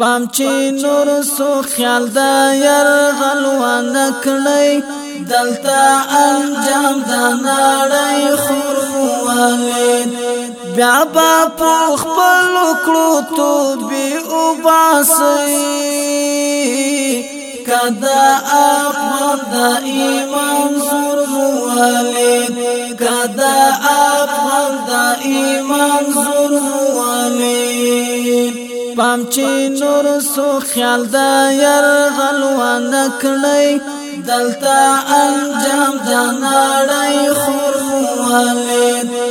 پام چې نور سو خیال دا ير غلوان کړی دلته انجام دا نړۍ خور خوالید بیا با په خپل کړو تو به او باسي کدا اخوان دا ایمان زور موال پام چې نور سو خیال دا ير غلوان کړی دلتا انجام دا نړۍ خور خواله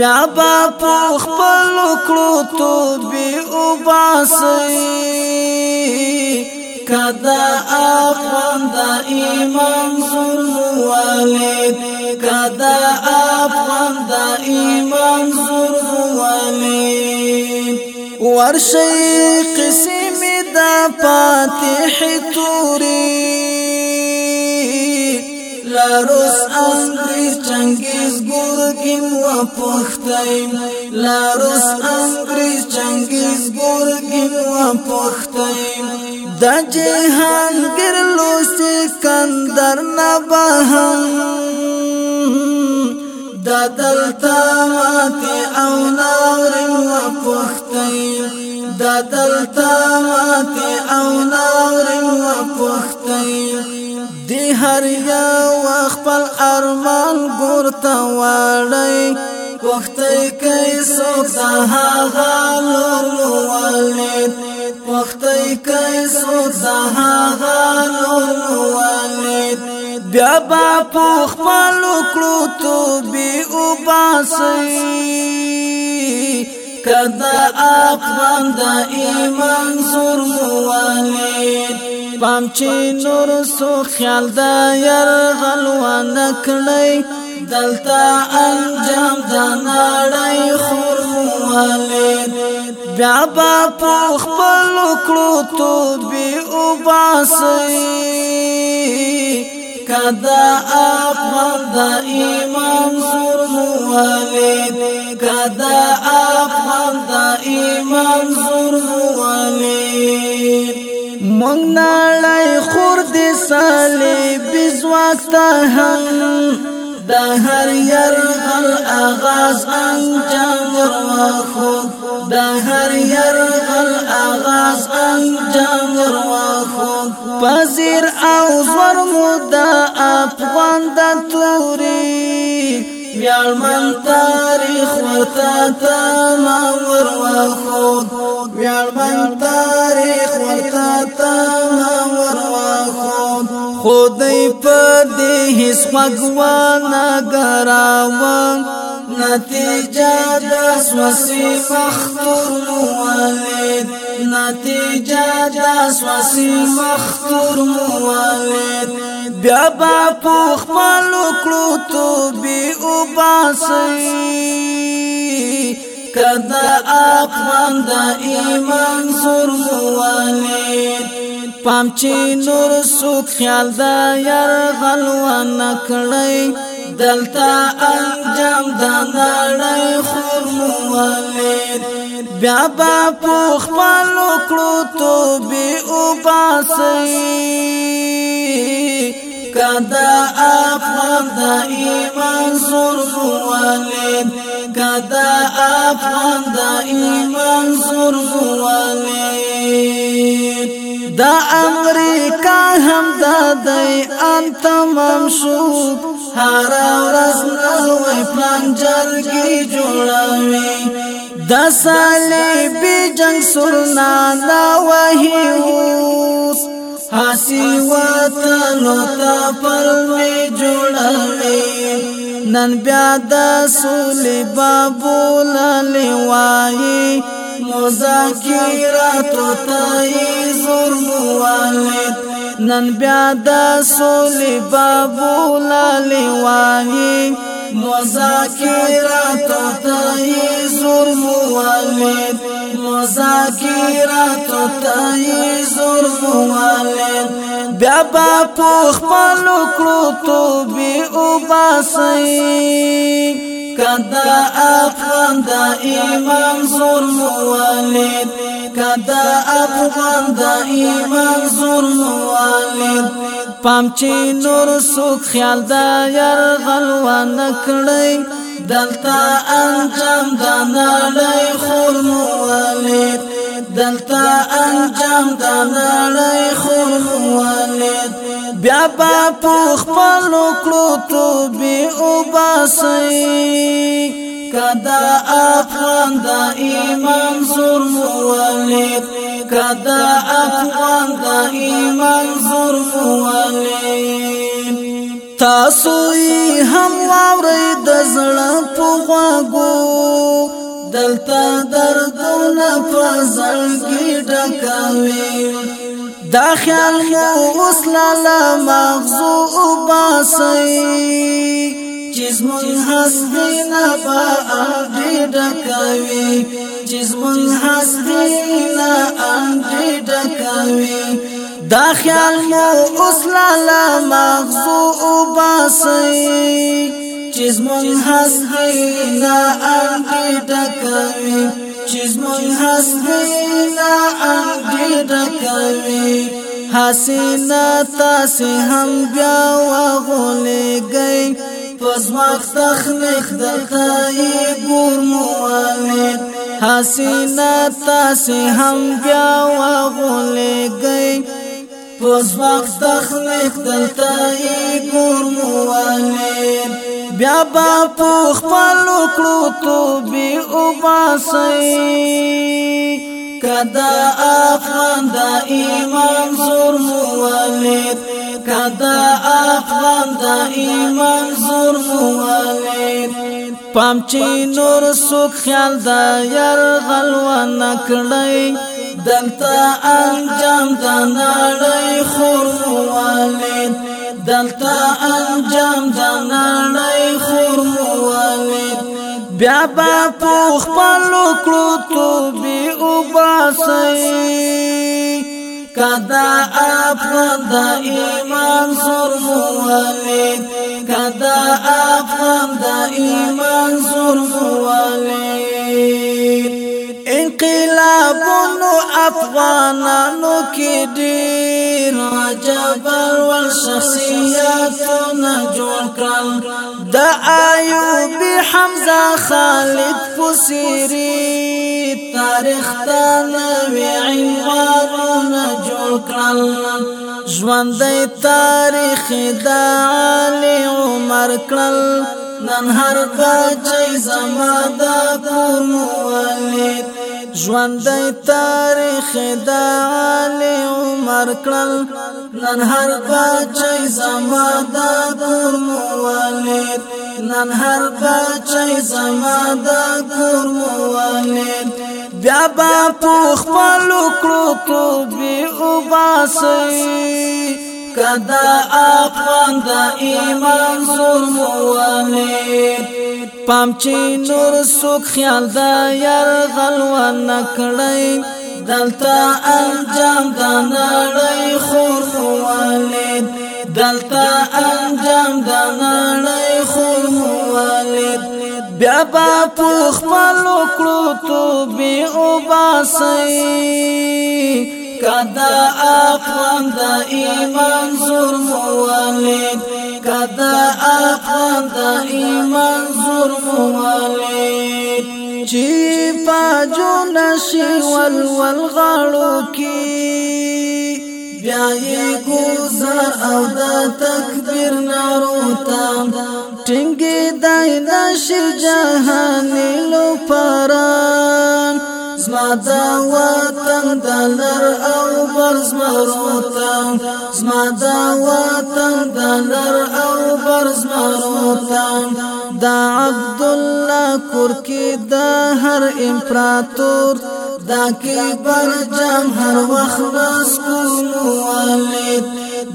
بیا با په خپل کړو تو به وباسي کدا افغان دا ایمان زور والد کدا افغان دا ایمان زور والد ورشي قسم دا فاتح توري لاروس انگریز چنگیز گرگیم و پختیم لاروس انگریز چنگیز گرگیم و پختیم دا جهان گرلو سکندر نبهم دا دل دلتا ماتی او ناورم و پختی دی هر یا و خپل ارمان گورتا واری پختی کئی سوک دا هاگا لولو والید پختی کئی سوک دا هاگا لولو والید بیا با پوخ پلو کلو تو بی او باسی کدا افغان د ایمان سور والید پام چې نور سو خیال د ير غلوان کړی دلته انجام د نړۍ خور والید بیا په خپل کړو تو به وباسي کدا افغان د ایمان سور والید کدا افغان د ایمان زور والی مونږ نړۍ خور دې سالي بزواکتا هم د هر ير غل اغاز انجام ورواخو د هر ير غل اغاز انجام ورواخو پزیر او زور مو د افغان د توري ویالمن تاریخ ورتا تا ما ور واخود ویالمن تاریخ ورتا تا ما ور واخود خدای په دې هیڅ غوانه ګراوان نتیجه د وسوسې مختور موالید نتیجه د وسوسې مختور موالید بیا با په خپل کړو ته به وباسي کدا اقوان د ایمان سر زوالید پام چې نور سوک خیال دا ير غلوان کړی دلتا انجام دا نړۍ خور موالید بیا با په خپل کړو ته به وباسي کدا افغان د ایمان سور زوالین کدا افغان د ایمان سور زوالین دا امریکا هم دا دی ان تمام شو هر ورځ نوې پلان جرګي جوړوي د صلیبي جنگ سرنا دا وحي اوس حسی وطن تا پر می جوړوي نن بیا د سولې بابو للی وایي مذاکرات تای زور موالد نن بیا د سولې بابو للی وایي مذاکرات تای زور موالد مذاکرات تای زور موالد بیا با پوخ پلو کړو تو بی او باسی کدا افغان د ایمان زور موالد کدا افغان د ایمان زور موالد پام چې نور سو خیال دا ير غلوان کړی دلتا انجام دانالی خور موالید دلتا انجام دانالی خور موالید بیا با پوخ پلو کلو تو بی اوباسی کدا افغان دا ایمان زور موالید کدا افغان دا ایمان زور موالید تاسو هم واورئ د زړه په غوږو دلته دردونه په زړګي ډکوي دا خیال مو اوس لاله مغزو وباسئ چې زموږ هستي نه په انډې ډکوي چې زموږ هستي نه انډې ډکوي دا خیال مو اوس لاله مغزو وباسئ چیز مون حس غینا انگی ڈکوی چیز مون حس غینا انگی ڈکوی حسینا تاسی هم بیا وغولی گئی پس وقت تخلیق دقائی گور موالید حسینا تاسی هم بیا وغولی گئی بوز وخت تخلیق دلته ګور مواله بیا با پوخ پلو کړو تو بي او باسي کدا افغان د ایمان زور مواله کدا افغان د ایمان زور مواله پام چې نور سو خیال دا ير غلو نه کړی دلتا انجام د نړۍ خورواله دلتا انجام د نړۍ خورواله بیا با په خپل کړو تو به وباسي کدا افغان د ایمان سر موالید کدا افغان د ایمان سر موالید لګونو افغانانو کې ډېر جبر ول شخصیتونه جوړ کړل د ایوب حمزه خالد فسری تاریخ ته نوې عنوانونه جوړ کړل ژوندې تاریخ د علي عمر کړل نن هر بچي زما د کور مولید ژوندۍ تاریخ دا علي عمر کړل نن هر بچي زما د کور موالید نن هر بچي زما د کور موالید بیا با په خپل کړو توبې او باسي کدا اقوان د ایمان زور موالید پام چې نور سوک خیال دا یار غلو نه کړی دلته انجام دا نړۍ خور خوالید دلته انجام دا نړۍ خور خوالید بیا با پوخ ملو کړو تو به او باسي کدا اقوام دا ایمان زور موالید کدا اخوان دا ایمان زور موالی چی پاجو نشی والول غالو کی بیایی گوزار او دا تکبیر نارو تام ٹنگی دای نشی جہانی لو پاران زما دا وطن دلر او برز مروتم زما دا وطن دا عبد الله کور کې د هر امپراتور دا کې بر جام هر وخت بس کوموالید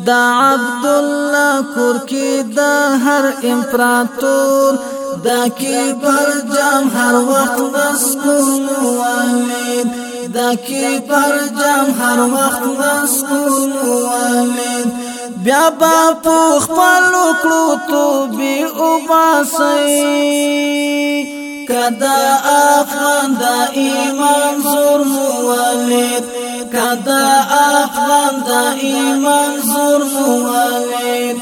دا عبد الله کور کې د هر امپراتور دا کې بر جام هر وخت بس کوموالید دا کې بر جام هر وخت بس کوموالید بیا با پوخ پلو کړو تو بي او باسي کدا افغان د ایمان زور مولید کدا افغان د ایمان زور مولید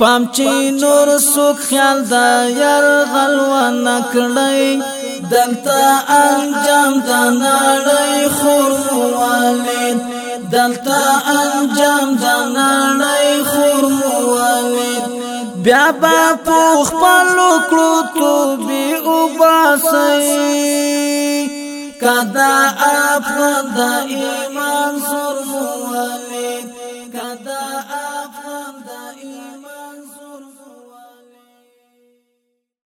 پام چې نور سوک خیال دا ير غلو نه کړی دلته انجام دا نړۍ خور مولید دلتا انجام د نړۍ خور موامید بیا با په خپل کړو توبې وباسي کدا افغان د ایمان سر